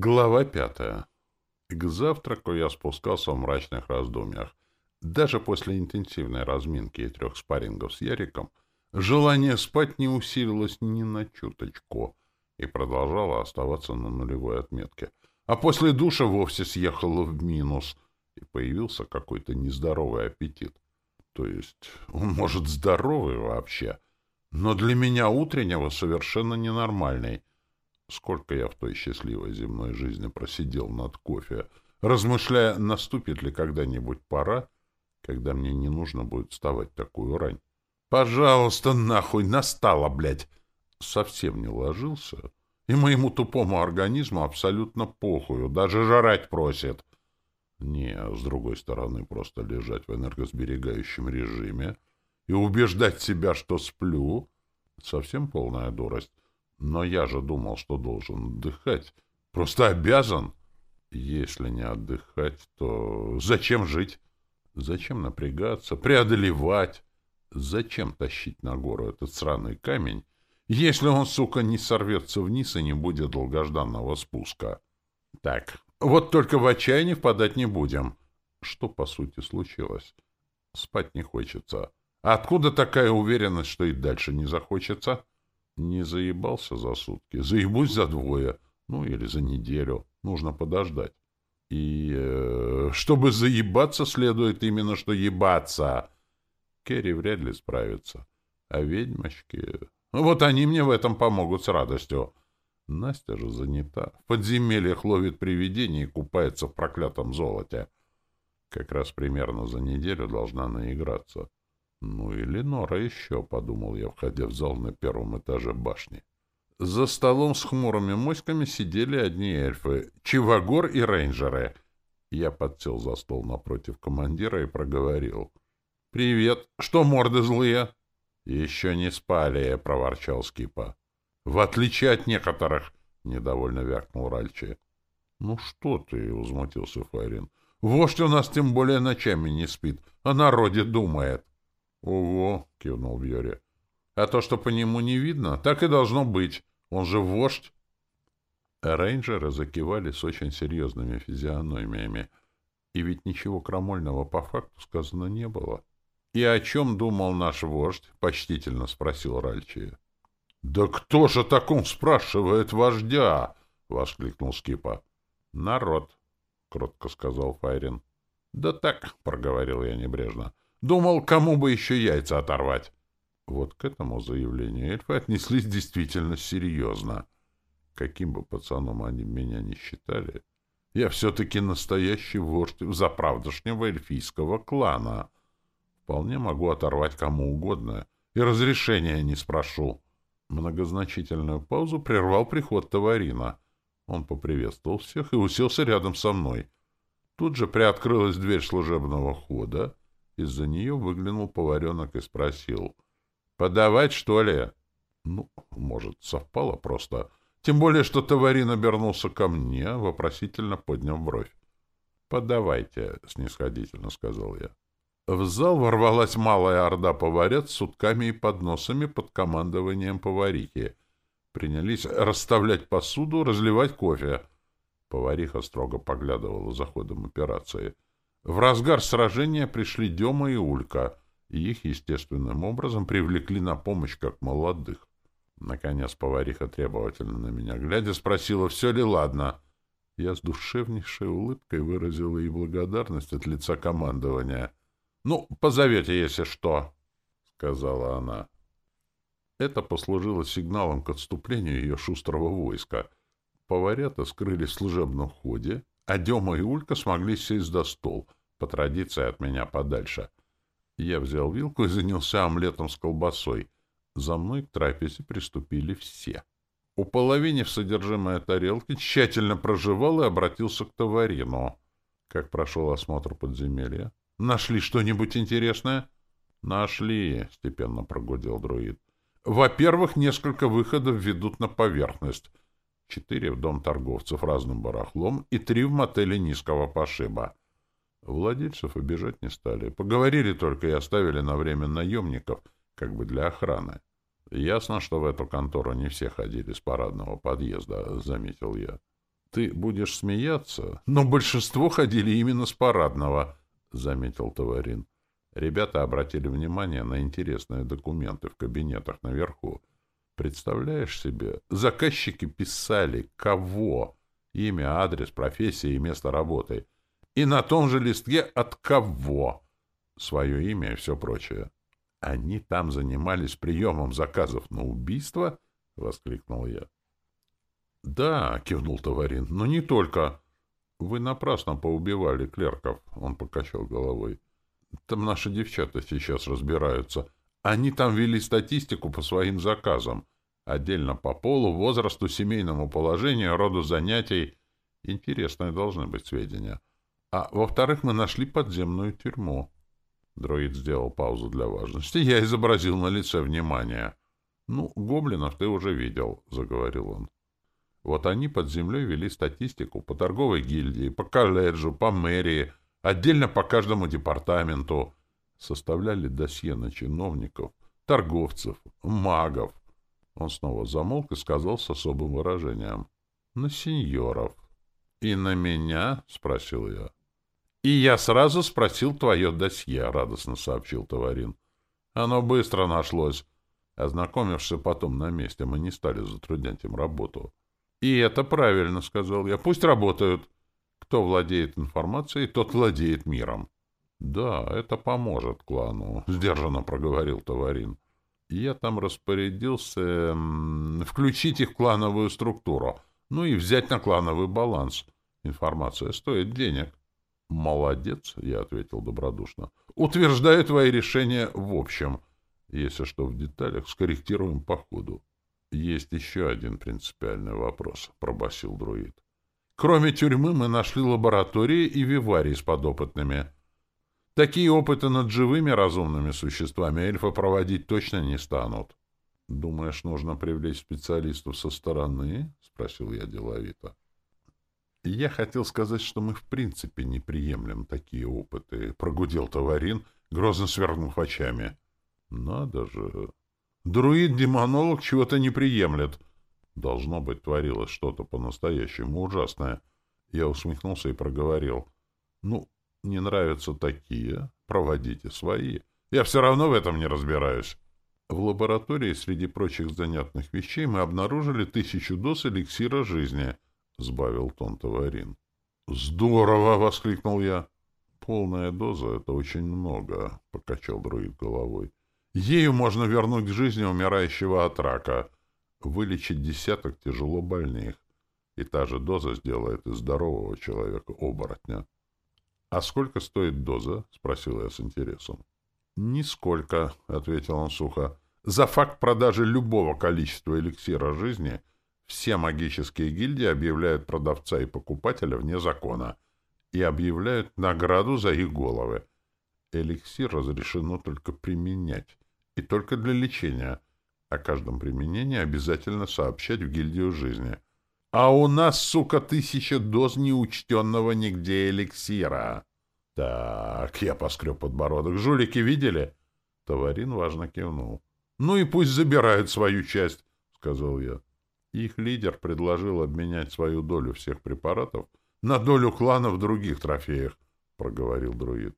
Глава пятая. К завтраку я спускался в мрачных раздумьях. Даже после интенсивной разминки и трех спаррингов с Яриком желание спать не усилилось ни на чуточку и продолжало оставаться на нулевой отметке. А после душа вовсе съехало в минус, и появился какой-то нездоровый аппетит. То есть он, может, здоровый вообще, но для меня утреннего совершенно ненормальный — Сколько я в той счастливой земной жизни просидел над кофе, размышляя, наступит ли когда-нибудь пора, когда мне не нужно будет вставать такую рань. Пожалуйста, нахуй, настало, блядь! Совсем не ложился, и моему тупому организму абсолютно похую, даже жрать просит. Не, с другой стороны, просто лежать в энергосберегающем режиме и убеждать себя, что сплю — совсем полная дурость. Но я же думал, что должен отдыхать. Просто обязан. Если не отдыхать, то зачем жить? Зачем напрягаться, преодолевать? Зачем тащить на гору этот сраный камень, если он, сука, не сорвется вниз и не будет долгожданного спуска? Так, вот только в отчаянии впадать не будем. Что, по сути, случилось? Спать не хочется. А откуда такая уверенность, что и дальше не захочется? — не заебался за сутки. Заебусь за двое. Ну, или за неделю. Нужно подождать. И э, чтобы заебаться, следует именно что ебаться. Керри вряд ли справится. А ведьмочки... Вот они мне в этом помогут с радостью. Настя же занята. В подземельях ловит привидений и купается в проклятом золоте. Как раз примерно за неделю должна наиграться. «Ну или Нора еще», — подумал я, входя в зал на первом этаже башни. За столом с хмурыми моськами сидели одни эльфы — Чивагор и рейнджеры. Я подсел за стол напротив командира и проговорил. «Привет! Что морды злые?» «Еще не спали», — проворчал Скипа. «В отличие от некоторых», — недовольно вякнул Ральчи. «Ну что ты?» — возмутился Файрин. «Вождь у нас тем более ночами не спит, о народе думает». — Ого! — кивнул Бьори. — А то, что по нему не видно, так и должно быть. Он же вождь. Рейнджеры закивали с очень серьезными физиономиями. И ведь ничего крамольного по факту сказано не было. — И о чем думал наш вождь? — почтительно спросил Ральчи. — Да кто же таком спрашивает вождя? — воскликнул Скипа. — Народ, — кротко сказал Файрин. — Да так, — проговорил я небрежно. — Думал, кому бы еще яйца оторвать. Вот к этому заявлению эльфы отнеслись действительно серьезно. Каким бы пацаном они меня не считали, я все-таки настоящий вождь заправдошнего эльфийского клана. Вполне могу оторвать кому угодно, и разрешения не спрошу. Многозначительную паузу прервал приход Таварина. Он поприветствовал всех и уселся рядом со мной. Тут же приоткрылась дверь служебного хода, из-за нее выглянул поваренок и спросил. «Подавать, что ли?» Ну, может, совпало просто. Тем более, что товарин обернулся ко мне, вопросительно подняв бровь. «Подавайте», — снисходительно сказал я. В зал ворвалась малая орда поварят с сутками и подносами под командованием поварихи. Принялись расставлять посуду, разливать кофе. Повариха строго поглядывала за ходом операции — в разгар сражения пришли Дема и Улька, и их естественным образом привлекли на помощь как молодых. Наконец повариха требовательно на меня глядя спросила, все ли ладно. Я с душевнейшей улыбкой выразил ей благодарность от лица командования. — Ну, позовете, если что, — сказала она. Это послужило сигналом к отступлению ее шустрого войска. Поварята скрылись в служебном ходе, а Дема и Улька смогли сесть за стол — по традиции от меня подальше. Я взял вилку и занялся омлетом с колбасой. За мной к трапезе приступили все. Уполовинив содержимое тарелки, тщательно прожевал и обратился к товарину. Как прошел осмотр подземелья? Нашли что-нибудь интересное? Нашли, степенно прогудел друид. Во-первых, несколько выходов ведут на поверхность. Четыре в дом торговцев разным барахлом и три в мотеле низкого пошиба. Владельцев обижать не стали. Поговорили только и оставили на время наемников, как бы для охраны. Ясно, что в эту контору не все ходили с парадного подъезда, — заметил я. — Ты будешь смеяться, но большинство ходили именно с парадного, — заметил Товарин. Ребята обратили внимание на интересные документы в кабинетах наверху. Представляешь себе, заказчики писали, кого, имя, адрес, профессия и место работы. И на том же листке от кого, свое имя и все прочее. Они там занимались приемом заказов на убийство? — воскликнул я. — Да, — кивнул Товарин, — но не только. Вы напрасно поубивали клерков, — он покачал головой. Там наши девчата сейчас разбираются. Они там вели статистику по своим заказам. Отдельно по полу, возрасту, семейному положению, роду занятий. Интересные должны быть сведения. А во-вторых, мы нашли подземную тюрьму. Дроид сделал паузу для важности. Я изобразил на лице внимание. «Ну, гоблинов ты уже видел», — заговорил он. Вот они под землей вели статистику по торговой гильдии, по колледжу, по мэрии, отдельно по каждому департаменту. Составляли досье на чиновников, торговцев, магов. Он снова замолк и сказал с особым выражением. «На сеньоров». «И на меня?» — спросил я. «И я сразу спросил твое досье», — радостно сообщил Товарин. «Оно быстро нашлось. Ознакомившись потом на месте, мы не стали затруднять им работу». «И это правильно», — сказал я. «Пусть работают. Кто владеет информацией, тот владеет миром». «Да, это поможет клану», — сдержанно проговорил Товарин. «Я там распорядился включить их в клановую структуру, ну и взять на клановый баланс. Информация стоит денег». «Молодец», — я ответил добродушно. «Утверждаю твои решения в общем. Если что в деталях, скорректируем по ходу». «Есть еще один принципиальный вопрос», — пробасил друид. «Кроме тюрьмы мы нашли лаборатории и виварии с подопытными. Такие опыты над живыми разумными существами эльфы проводить точно не станут». «Думаешь, нужно привлечь специалистов со стороны?» — спросил я деловито. «Я хотел сказать, что мы в принципе не приемлем такие опыты», — прогудел Товарин, грозно свернув очами. «Надо же! Друид-демонолог чего-то не приемлет. Должно быть, творилось что-то по-настоящему ужасное. Я усмехнулся и проговорил. Ну, не нравятся такие, проводите свои. Я все равно в этом не разбираюсь. В лаборатории среди прочих занятных вещей мы обнаружили тысячу доз эликсира жизни, — сбавил тон Таварин. «Здорово!» — воскликнул я. «Полная доза — это очень много», — покачал друид головой. Ею можно вернуть к жизни умирающего от рака, вылечить десяток тяжело больных, и та же доза сделает из здорового человека оборотня. — А сколько стоит доза? — спросил я с интересом. — Нисколько, — ответил он сухо. — За факт продажи любого количества эликсира жизни все магические гильдии объявляют продавца и покупателя вне закона и объявляют награду за их головы. Эликсир разрешено только применять и только для лечения. О каждом применении обязательно сообщать в гильдию жизни. А у нас, сука, тысяча доз неучтенного нигде эликсира. Так, я поскреб подбородок. Жулики видели? Товарин важно кивнул. Ну и пусть забирают свою часть, сказал я. Их лидер предложил обменять свою долю всех препаратов на долю клана в других трофеях, проговорил друид.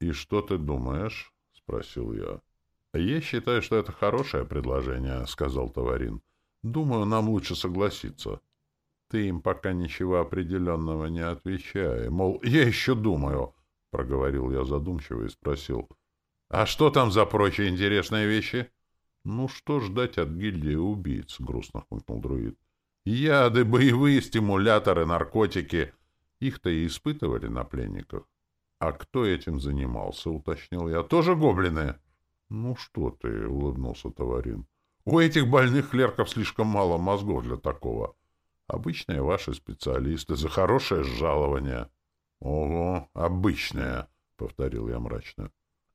И что ты думаешь? спросил я. «Я считаю, что это хорошее предложение», — сказал Товарин. «Думаю, нам лучше согласиться». «Ты им пока ничего определенного не отвечай. Мол, я еще думаю», — проговорил я задумчиво и спросил. «А что там за прочие интересные вещи?» «Ну, что ждать от гильдии убийц?» — грустно хмыкнул друид. «Яды, боевые стимуляторы, наркотики. Их-то и испытывали на пленниках». «А кто этим занимался?» — уточнил я. «Тоже гоблины?» «Ну что ты», — улыбнулся Товарин. «У этих больных клерков слишком мало мозгов для такого. Обычные ваши специалисты за хорошее жалование». «Ого, обычное», — повторил я мрачно.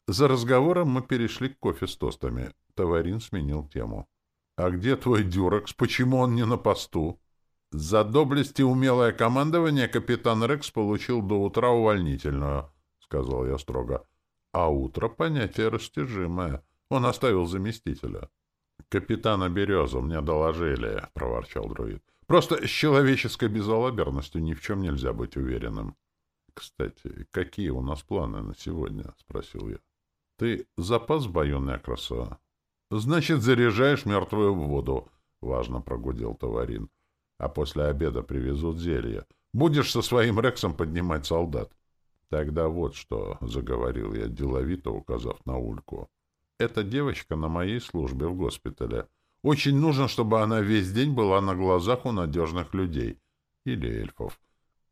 За разговором мы перешли к кофе с тостами. Товарин сменил тему. «А где твой Дюрекс? Почему он не на посту?» «За доблесть и умелое командование капитан Рекс получил до утра увольнительную», — сказал я строго. А утро — понятие растяжимое. Он оставил заместителя. — Капитана Березу мне доложили, — проворчал друид. Просто с человеческой безалаберностью ни в чем нельзя быть уверенным. — Кстати, какие у нас планы на сегодня? — спросил я. — Ты запас в бою, Некраса? — Значит, заряжаешь мертвую воду, — важно прогудел Товарин. — А после обеда привезут зелье. Будешь со своим Рексом поднимать солдат. — Тогда вот что, — заговорил я, деловито указав на Ульку. — Эта девочка на моей службе в госпитале — очень нужно, чтобы она весь день была на глазах у надежных людей. Или эльфов.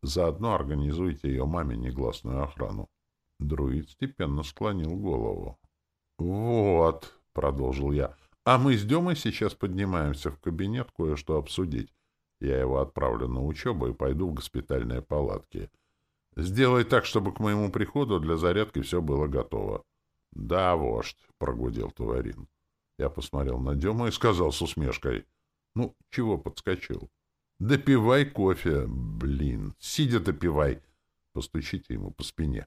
Заодно организуйте ее маме негласную охрану. Друид степенно склонил голову. — Вот, — продолжил я, — а мы с Демой сейчас поднимаемся в кабинет кое-что обсудить. Я его отправлю на учебу и пойду в госпитальные палатки. Сделай так, чтобы к моему приходу для зарядки все было готово. — Да, вождь, — прогудел Туварин. Я посмотрел на Дему и сказал с усмешкой. «Ну, чего подскочил?» «Допивай кофе, блин! Сидя допивай!» Постучите ему по спине.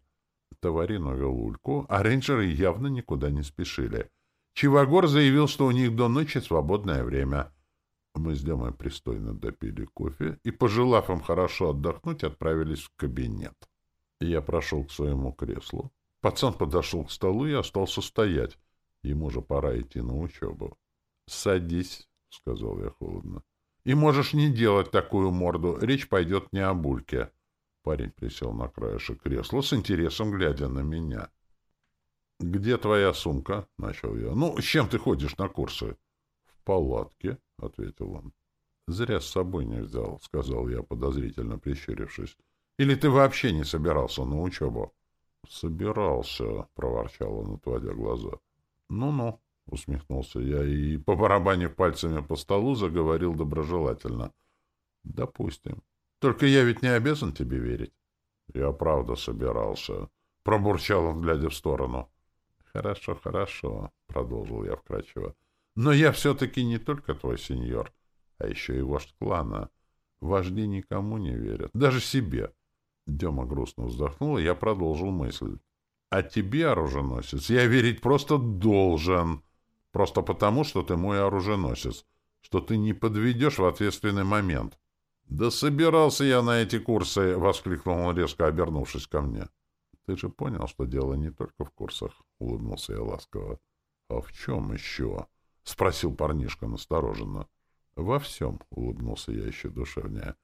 Товарин увел Ульку, а рейнджеры явно никуда не спешили. Чивагор заявил, что у них до ночи свободное время. Мы с Демой пристойно допили кофе и, пожелав им хорошо отдохнуть, отправились в кабинет. Я прошел к своему креслу. Пацан подошел к столу и остался стоять. Ему же пора идти на учебу. — Садись, — сказал я холодно. — И можешь не делать такую морду. Речь пойдет не о бульке. Парень присел на краешек кресла с интересом, глядя на меня. — Где твоя сумка? — начал я. — Ну, с чем ты ходишь на курсы? — В палатке, — ответил он. — Зря с собой не взял, — сказал я, подозрительно прищурившись. — Или ты вообще не собирался на учебу? — Собирался, — проворчал он, отводя глаза. — «Ну-ну», — усмехнулся я и, по побарабанив пальцами по столу, заговорил доброжелательно. «Допустим. Только я ведь не обязан тебе верить». «Я правда собирался», — пробурчал он, глядя в сторону. «Хорошо, хорошо», — продолжил я вкратчиво. «Но я все-таки не только твой сеньор, а еще и вождь клана. Вожди никому не верят, даже себе». Дема грустно вздохнул, и я продолжил мысль. А тебе, оруженосец, я верить просто должен. Просто потому, что ты мой оруженосец. Что ты не подведешь в ответственный момент. «Да собирался я на эти курсы!» — воскликнул он, резко обернувшись ко мне. «Ты же понял, что дело не только в курсах?» — улыбнулся я ласково. «А в чем еще?» — спросил парнишка настороженно. «Во всем», — улыбнулся я еще душевнее.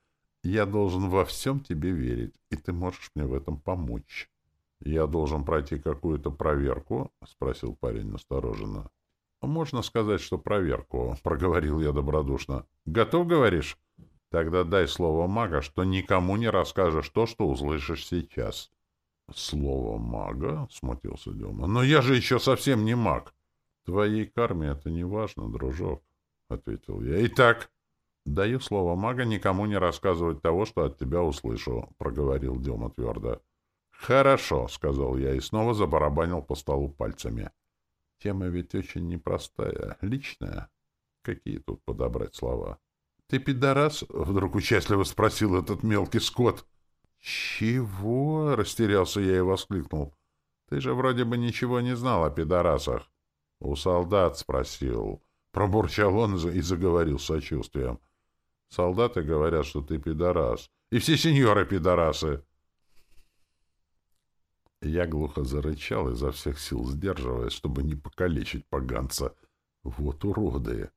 «Я должен во всем тебе верить, и ты можешь мне в этом помочь». «Я должен пройти какую-то проверку?» — спросил парень настороженно. «Можно сказать, что проверку», — проговорил я добродушно. «Готов, говоришь? Тогда дай слово мага, что никому не расскажешь то, что услышишь сейчас». «Слово мага?» — смутился Дема. «Но я же еще совсем не маг». «Твоей карме это не важно, дружок», — ответил я. «Итак, даю слово мага никому не рассказывать того, что от тебя услышу», — проговорил Дема твердо. «Хорошо», — сказал я и снова забарабанил по столу пальцами. Тема ведь очень непростая, личная. Какие тут подобрать слова? «Ты пидорас?» — вдруг участливо спросил этот мелкий скот. «Чего?» — растерялся я и воскликнул. «Ты же вроде бы ничего не знал о пидорасах». «У солдат спросил». Пробурчал он и заговорил с сочувствием. «Солдаты говорят, что ты пидорас. И все сеньоры пидорасы». Я глухо зарычал, изо всех сил сдерживаясь, чтобы не покалечить поганца. Вот уроды!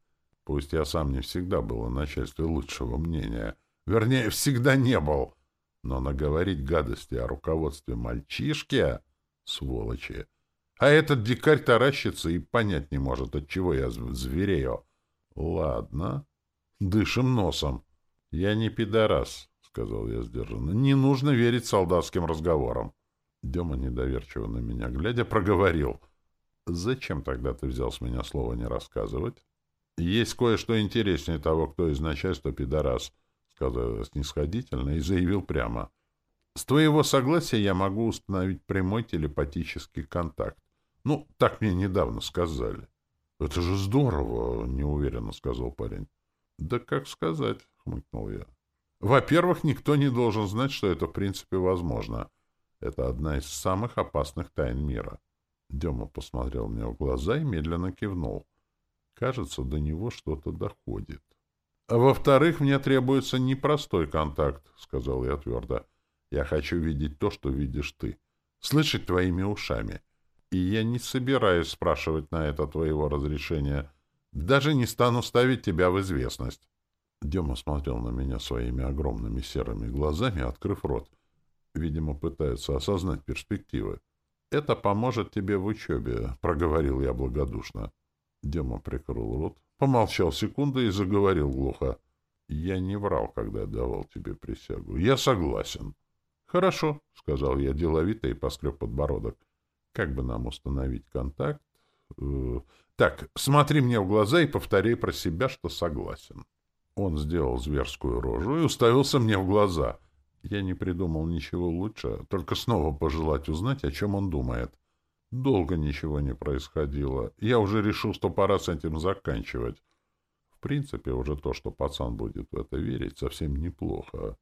Пусть я сам не всегда был о начальстве лучшего мнения. Вернее, всегда не был. Но наговорить гадости о руководстве мальчишки — сволочи. А этот дикарь таращится и понять не может, от чего я зверею. Ладно, дышим носом. Я не пидорас, — сказал я сдержанно. Не нужно верить солдатским разговорам. Дема, недоверчиво на меня глядя, проговорил. «Зачем тогда ты взял с меня слово не рассказывать?» «Есть кое-что интереснее того, кто из начальства пидорас», — сказал снисходительно и заявил прямо. «С твоего согласия я могу установить прямой телепатический контакт. Ну, так мне недавно сказали». «Это же здорово!» — неуверенно сказал парень. «Да как сказать?» — хмыкнул я. «Во-первых, никто не должен знать, что это в принципе возможно». Это одна из самых опасных тайн мира. Дема посмотрел мне в глаза и медленно кивнул. Кажется, до него что-то доходит. А во-вторых, мне требуется непростой контакт, — сказал я твердо. Я хочу видеть то, что видишь ты, слышать твоими ушами. И я не собираюсь спрашивать на это твоего разрешения. Даже не стану ставить тебя в известность. Дема смотрел на меня своими огромными серыми глазами, открыв рот. Видимо, пытается осознать перспективы. «Это поможет тебе в учебе», — проговорил я благодушно. Дема прикрыл рот, помолчал секунду и заговорил глухо. «Я не врал, когда давал тебе присягу. Я согласен». «Хорошо», — сказал я деловито и поскреб подбородок. «Как бы нам установить контакт?» э, «Так, смотри мне в глаза и повторяй про себя, что согласен». Он сделал зверскую рожу и уставился мне в глаза — я не придумал ничего лучше, только снова пожелать узнать, о чем он думает. Долго ничего не происходило. Я уже решил, что пора с этим заканчивать. В принципе, уже то, что пацан будет в это верить, совсем неплохо.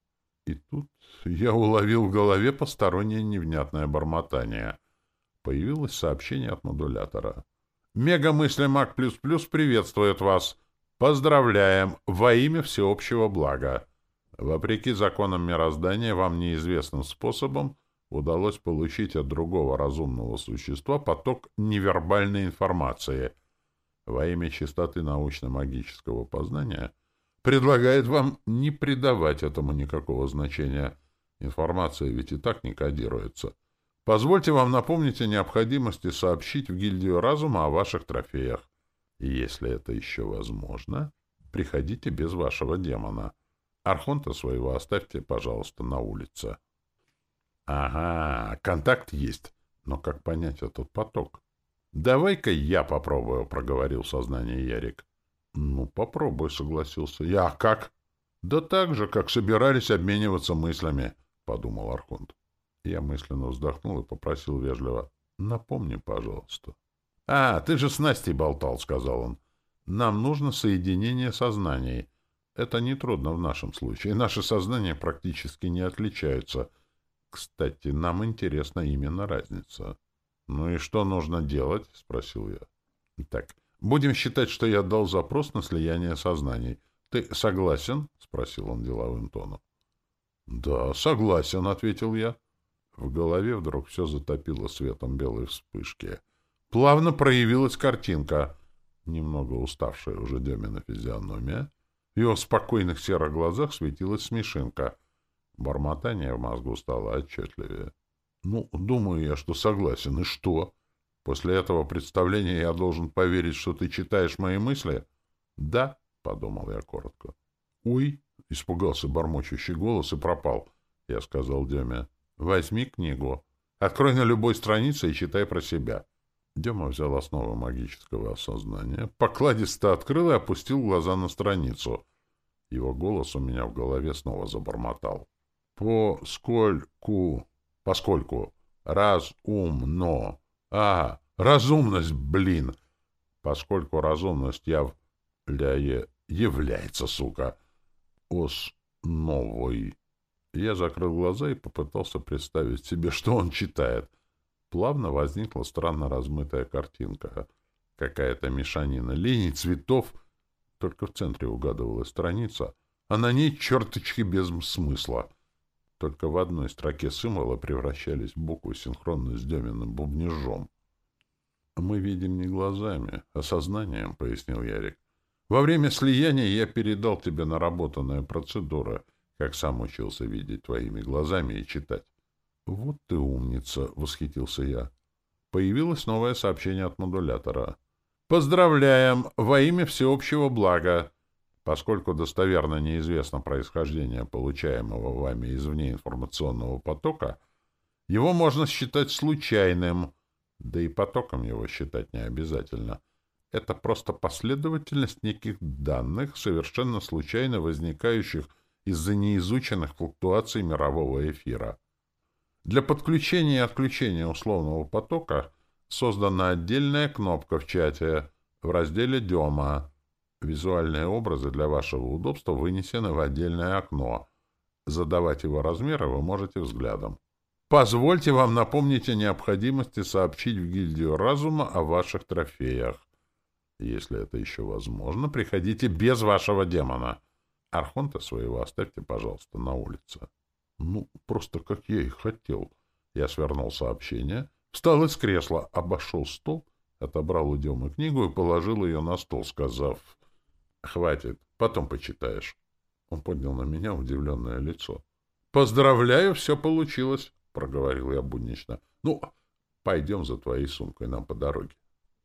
И тут я уловил в голове постороннее невнятное бормотание. Появилось сообщение от модулятора. «Мегамысли Мак Плюс Плюс приветствует вас! Поздравляем! Во имя всеобщего блага!» Вопреки законам мироздания, вам неизвестным способом удалось получить от другого разумного существа поток невербальной информации. Во имя чистоты научно-магического познания предлагает вам не придавать этому никакого значения. Информация ведь и так не кодируется. Позвольте вам напомнить о необходимости сообщить в гильдию разума о ваших трофеях. И если это еще возможно, приходите без вашего демона. Архонта своего оставьте, пожалуйста, на улице. Ага, контакт есть. Но как понять этот поток? Давай-ка я попробую, проговорил сознание Ярик. Ну, попробуй, согласился я. А как? Да так же, как собирались обмениваться мыслями, подумал Архонт. Я мысленно вздохнул и попросил вежливо. Напомни, пожалуйста. А, ты же с Настей болтал, сказал он. Нам нужно соединение сознаний. Это нетрудно в нашем случае. Наши сознания практически не отличаются. Кстати, нам интересна именно разница. «Ну и что нужно делать?» — спросил я. «Так, будем считать, что я дал запрос на слияние сознаний. Ты согласен?» — спросил он деловым тоном. «Да, согласен», — ответил я. В голове вдруг все затопило светом белой вспышки. Плавно проявилась картинка. Немного уставшая уже Демина физиономия, в его спокойных серых глазах светилась смешинка. Бормотание в мозгу стало отчетливее. «Ну, думаю я, что согласен. И что? После этого представления я должен поверить, что ты читаешь мои мысли?» «Да», — подумал я коротко. «Ой!» — испугался бормочущий голос и пропал. Я сказал Деме. «Возьми книгу. Открой на любой странице и читай про себя». Дема взял основу магического осознания, покладисто открыл и опустил глаза на страницу. Его голос у меня в голове снова забормотал. «Поскольку... Поскольку... Разумно... А, разумность, блин! Поскольку разумность являе... является, сука, основой...» Я закрыл глаза и попытался представить себе, что он читает. Плавно возникла странно размытая картинка. Какая-то мешанина линий, цветов. Только в центре угадывалась страница, а на ней черточки без смысла. Только в одной строке символы превращались в буквы синхронно с Деминым бубнежом. «Мы видим не глазами, а сознанием», — пояснил Ярик. «Во время слияния я передал тебе наработанные процедуры, как сам учился видеть твоими глазами и читать. «Вот ты умница!» — восхитился я. Появилось новое сообщение от модулятора. «Поздравляем! Во имя всеобщего блага! Поскольку достоверно неизвестно происхождение получаемого вами извне информационного потока, его можно считать случайным, да и потоком его считать не обязательно. Это просто последовательность неких данных, совершенно случайно возникающих из-за неизученных флуктуаций мирового эфира. Для подключения и отключения условного потока создана отдельная кнопка в чате в разделе «Дема». Визуальные образы для вашего удобства вынесены в отдельное окно. Задавать его размеры вы можете взглядом. Позвольте вам напомнить о необходимости сообщить в гильдию разума о ваших трофеях. Если это еще возможно, приходите без вашего демона. Архонта своего оставьте, пожалуйста, на улице. Ну, просто как я и хотел. Я свернул сообщение, встал из кресла, обошел стол, отобрал у Демы книгу и положил ее на стол, сказав, «Хватит, потом почитаешь». Он поднял на меня удивленное лицо. «Поздравляю, все получилось», — проговорил я буднично. «Ну, пойдем за твоей сумкой, нам по дороге».